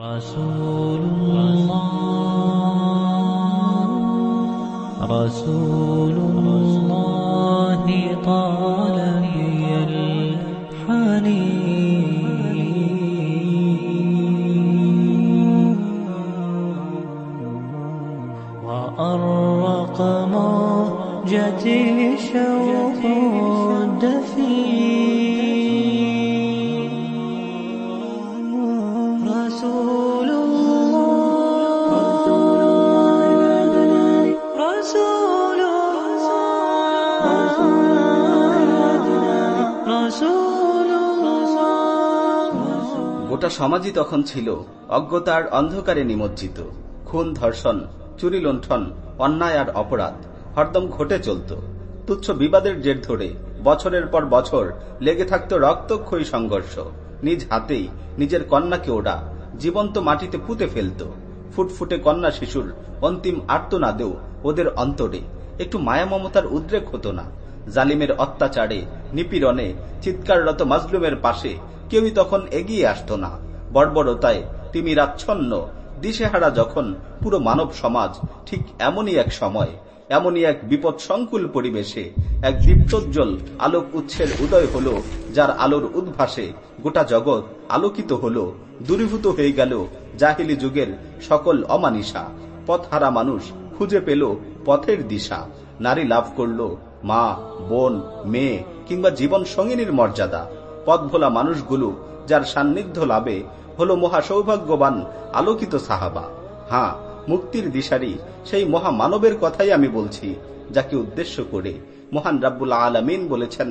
رسول الله رسول الله طال بي الحنين. وأرق موجتي شوق গোটা সমাজই তখন ছিল, অজ্ঞতার অন্ধকারে নিমজ্জিত, খুন, ধর্ষণ, চুরি, লুণ্ঠন, অন্যায় আর অপরাধ, হরদম ঘটে চলত। তুচ্ছ বিবাদের জের ধরে, বছরের পর বছর লেগে থাকত রক্তক্ষয়ী সংঘর্ষ। নিজ হাতেই নিজের কন্যাকে ওরা জীবন্ত মাটিতে পুঁতে ফেলত। ফুটফুটে কন্যা শিশুর অন্তিম আর্তনাদেও ওদের অন্তরে একটু মায়া মমতার উদ্রেক হতো না। জালিমের অত্যাচারে নিপীড়নে চিৎকাররত মাজলুমের পাশে কেউই তখন এগিয়ে আসত না। বর্বরতায় তিমিরাচ্ছন্ন দিশেহারা যখন পুরো মানব সমাজ ঠিক এমনই এক সময়, এমনই এক বিপদ সংকুল পরিবেশে এক দীপ্তোজ্জ্বল আলোক উৎসের উদয় হল, যার আলোর উদ্ভাসে গোটা জগৎ আলোকিত হল, দূরীভূত হয়ে গেল জাহিলি যুগের সকল অমানিসা পথহারা মানুষ খুঁজে পেল পথের দিশা। নারী লাভ করল মা, বোন, মেয়ে কিংবা জীবন সঙ্গিনীর মর্যাদা, পথভোলা মানুষগুলো যার সান্নিধ্য লাভে হল মহা সৌভাগ্যবান আলোকিত সাহাবা। হ্যাঁ মুক্তির দিশারি সেই মহা মানবের কথাই আমি বলছি, যাকে উদ্দেশ্য করে মহান রাব্বুল আলামিন বলেছেন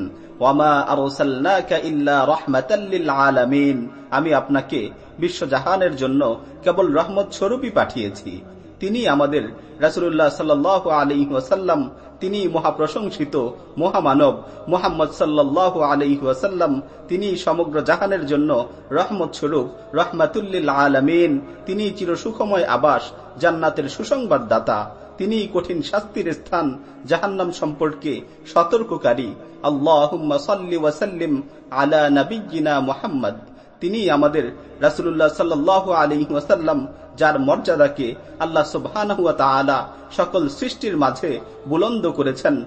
আমি আপনাকে বিশ্বজাহানের জন্য কেবল রহমত স্বরূপই পাঠিয়েছি। তিনি আমাদের রাসূলুল্লাহ সাল্লাল্লাহু আলাইহি ওয়াসাল্লাম, তিনি মহাপ্রশংসিত মহামানব মোহাম্মদ সাল্লাহ আলাইহি ওয়াসাল্লাম, তিনি সমগ্র জাহানের জন্য রহমত স্বরূপ, রহমাতুল্লিল আলামিন, তিনি চিরসুখময় আবাস, জান্নাতের সুসংবাদদাতা। তিনি কঠিন শাস্তির স্থান, জাহান্নাম সম্পর্কে সতর্ককারী। আল্লাহুম্মা সাল্লি ওয়াসাল্লিম আলা নবিয়িনা মুহাম্মদ। তিনি আমাদের রাসুল্লাহ সাল্লাল্লাহু আলী ওয়াসাল্লাম, যার মর্যাদাকে আল্লাহ সুবহানাহু ওয়া তাআলা সকল সৃষ্টির মাঝে বুলন্দ করেছেন।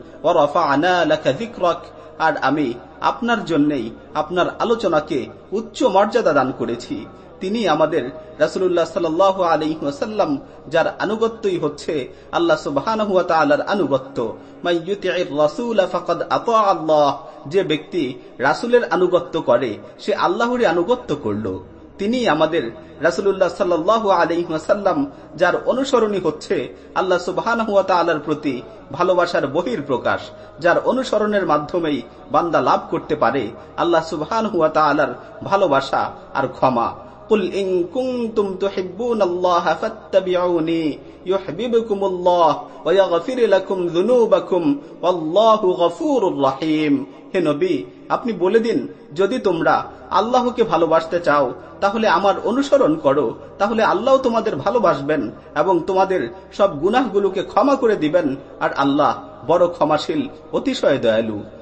আর আমি আপনার জন্যই আপনার আলোচনাকে উচ্চ মর্যাদা দান করেছি। তিনি আমাদের রাসূলুল্লাহ সাল্লাল্লাহু আলাইহি ওয়াসাল্লাম যার আনুগত্যই হচ্ছে আল্লাহ সুবহানাহু ওয়া তাআলার আনুগত্য। যে ব্যক্তি রাসূলের আনুগত্য করে, সে আল্লাহরই আনুগত্য করল। তিনি আমাদের রাসুল্লাহ সাল্লাল্লাহু আলাইহি ওয়াসাল্লাম যার অনুসরণী হচ্ছে আল্লাহ সুবহানাহু ওয়া প্রতি ভালোবাসার বহির প্রকাশ যার অনুসরণের মাধ্যমেই বান্দা লাভ করতে পারে আল্লাহ তাআলার ভালোবাসা আর ক্ষমা। হে নবী, আপনি বলে দিন, যদি তোমরা আল্লাহকে ভালোবাসতে চাও, তাহলে আমার অনুসরণ করো, তাহলে আল্লাহ তোমাদের ভালোবাসবেন এবং তোমাদের সব গুনাহগুলোকে ক্ষমা করে দিবেন, আর আল্লাহ বড় ক্ষমাশীল, অতিশয় দয়ালু।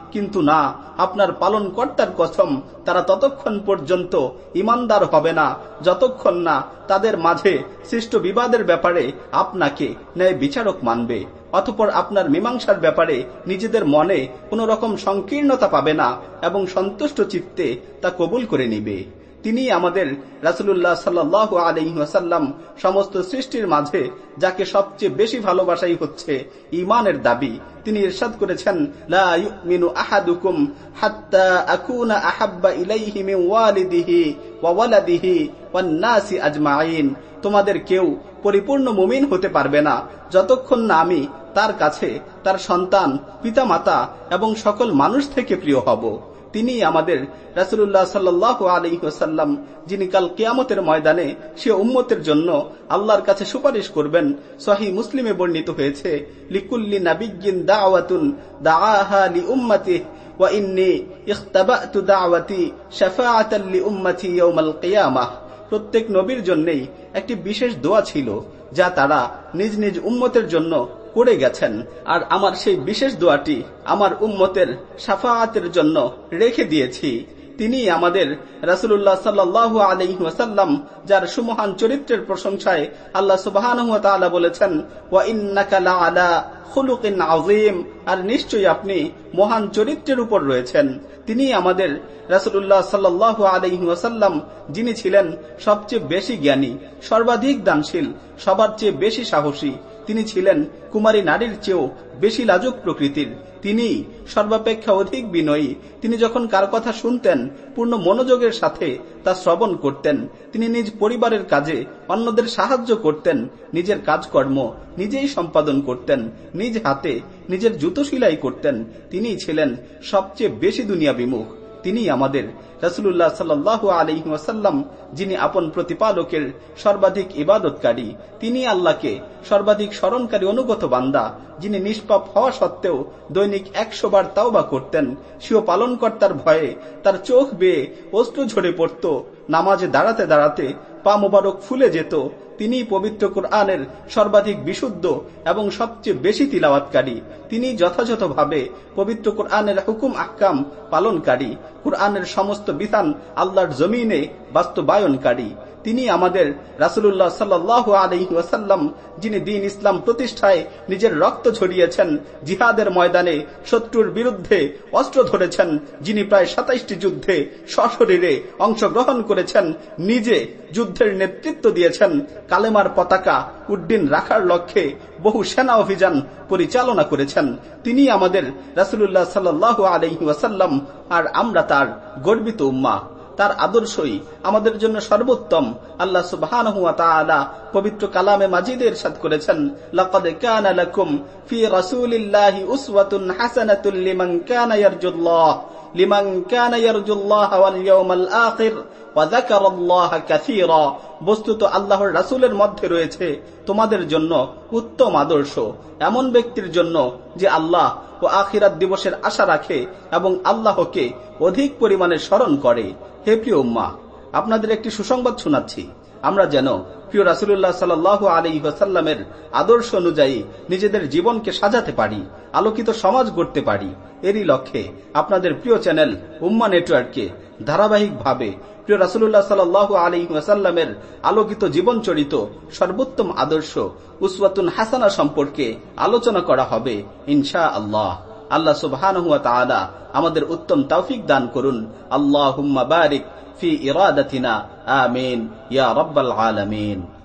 কিন্তু না, আপনার পালন কর্তার কথম তারা ততক্ষণ পর্যন্ত ইমানদার হবে না, যতক্ষণ না তাদের মাঝে সৃষ্ট বিবাদের ব্যাপারে আপনাকে ন্যায় বিচারক মানবে, অতপর আপনার মীমাংসার ব্যাপারে নিজেদের মনে কোন রকম সংকীর্ণতা পাবে না এবং সন্তুষ্ট চিত্তে তা কবুল করে নিবে। তিনি আমাদের রাসুল্লাহ সাল্লাহ আলহিহাসাল্লাম সমস্ত সৃষ্টির মাঝে যাকে সবচেয়ে বেশি ভালোবাসাই হচ্ছে ইমানের দাবি। তিনি ইরশাদ করেছেন ইউমিনু আহাদুকুম হাত্তা আকুনা আহাব্বা ইলাইহি মিন ওয়ালিদিহি ওয়া ওয়ালাদিহি ওয়ান নাসি আজমাইন তোমাদের কেউ পরিপূর্ণ মুমিন হতে পারবে না, যতক্ষণ না আমি তার কাছে তার সন্তান, পিতামাতা এবং সকল মানুষ থেকে প্রিয় হব। তিনি আমাদের রাসুল্লাহ সাল্লাহ আলহিহাসাল্লাম যিনি কাল কেয়ামতের ময়দানে সে উম্মতের জন্য আল্লাহর কাছে সুপারিশ করবেন সহি মুসলিমে বর্ণিত হয়েছে লিকুল্লি নাবিগিন দাওয়াতুন দাআহা লি উম্মতি وإني اختبأت دعوتي شفاعة لأمتي يوم القيامة প্রত্যেক নবীর জন্যই একটি বিশেষ দোয়া ছিল যা তারা নিজ নিজ উম্মতের জন্য করে গেছেন, আর আমার সেই বিশেষ দোয়াটি আমার উম্মতের সাফাতের জন্য রেখে দিয়েছি। তিনি আমাদের রাসুল্লাহ সাল্লাহ আলহি ওয়াসাল্লাম, যার সুমহান চরিত্রের প্রশংসায় আল্লাহ সুবাহ বলেছেন আলা আজিম আর নিশ্চয়ই আপনি মহান চরিত্রের উপর রয়েছেন। তিনি আমাদের রাসুল্লাহ সাল্লাহ আলহি ওয়াসাল্লাম, যিনি ছিলেন সবচেয়ে বেশি জ্ঞানী, সর্বাধিক দানশীল, সবার চেয়ে বেশি সাহসী। তিনি ছিলেন কুমারী নারীর চেয়েও বেশি লাজুক প্রকৃতির। তিনি সর্বাপেক্ষা অধিক বিনয়ী। তিনি যখন কার কথা শুনতেন, পূর্ণ মনোযোগের সাথে তা শ্রবণ করতেন। তিনি নিজ পরিবারের কাজে অন্যদের সাহায্য করতেন, নিজের কাজকর্ম নিজেই সম্পাদন করতেন, নিজ হাতে নিজের জুতো সিলাই করতেন। তিনি ছিলেন সবচেয়ে বেশি দুনিয়া বিমুখ তিনি আমাদের রসুল্লাহ সাল্লাহ আলহি ওয়াসাল্লাম, যিনি আপন প্রতিপালকের সর্বাধিক ইবাদতকারী। তিনি আল্লাহকে সর্বাধিক স্মরণকারী অনুগত বান্দা, যিনি নিষ্পাপ হওয়া সত্ত্বেও দৈনিক একশো বার তাওবা করতেন। সেও পালনকর্তার ভয়ে তার চোখ বেয়ে অস্ত্র ঝরে পড়ত, নামাজে দাঁড়াতে দাঁড়াতে পা মোবারক ফুলে যেত তিনি পবিত্র কোরআনের সর্বাধিক বিশুদ্ধ এবং সবচেয়ে বেশি তিলাওয়াতকারী। তিনি যথাযথভাবে পবিত্র কোরআনের হুকুম আক্কাম পালনকারী। কোরআনের সমস্ত বিধান আল্লাহর জমিনে বাস্তবায়নকারী। তিনি আমাদের রাসুল্লাহ সাল্লাহ আলহি ওয়াসাল্লাম, যিনি দিন ইসলাম প্রতিষ্ঠায় নিজের রক্ত ঝরিয়েছেন, জিহাদের ময়দানে শত্রুর বিরুদ্ধে অস্ত্র ধরেছেন, যিনি প্রায় সাতাইশটি যুদ্ধে সশরীরে অংশগ্রহণ করেছেন, নিজে যুদ্ধের নেতৃত্ব দিয়েছেন, কালেমার পতাকা উড্ডিন রাখার লক্ষ্যে বহু সেনা অভিযান পরিচালনা করেছেন। তিনি আমাদের রাসুল্লাহ সাল্লাহ আলহি ওয়াসাল্লাম আর আমরা তার গর্বিত উম্মা তার আদর্শই আমাদের জন্য সর্বোত্তম। আল্লাহ সুবহান পবিত্র কালামে মাজিদের সাথ করেছেন, লকদ কান লাকুম ফি রাসূলিল্লাহি উসওয়াতুন হাসানাতুল লিমান কানা ইয়ারজুল্লাহ। লিমান কানা ইয়ারজুল্লাহ ওয়াল ইয়াউমাল আখির। বস্তুত আল্লাহর রাসূলের মধ্যে রয়েছে তোমাদের জন্য উত্তম আদর্শ। এমন ব্যক্তির জন্য যে আল্লাহ ও আখিরাত দিবসের আশা রাখে এবং আল্লাহকে অধিক পরিমাণে স্মরণ করে। হে প্রিয় উম্মা, আপনাদের একটি সুসংবাদ শোনাচ্ছি। আমরা যেন প্রিয় রাসুল্লাহ সাল আলী ওয়াসাল্লামের আদর্শ অনুযায়ী নিজেদের জীবনকে সাজাতে পারি, আলোকিত সমাজ গড়তে পারি। এরই লক্ষ্যে আপনাদের প্রিয় চ্যানেল উম্মা নেটওয়ার্ককে ধারাবাহিকভাবে প্রিয় রাসুল্লাহ সাল আলী ওয়াসাল্লামের আলোকিত জীবনচরিত সর্বোত্তম আদর্শ উসওয়াতুন হাসানা সম্পর্কে আলোচনা করা হবে ইনশা আল্লাহ আল্লাহ সুবহান আমাদের উত্তম তৌফিক দান করুন। আল্লাহ বারিক ফি ইরাদাতিনা, আমিন। ইয়া রব্বাল আলামিন।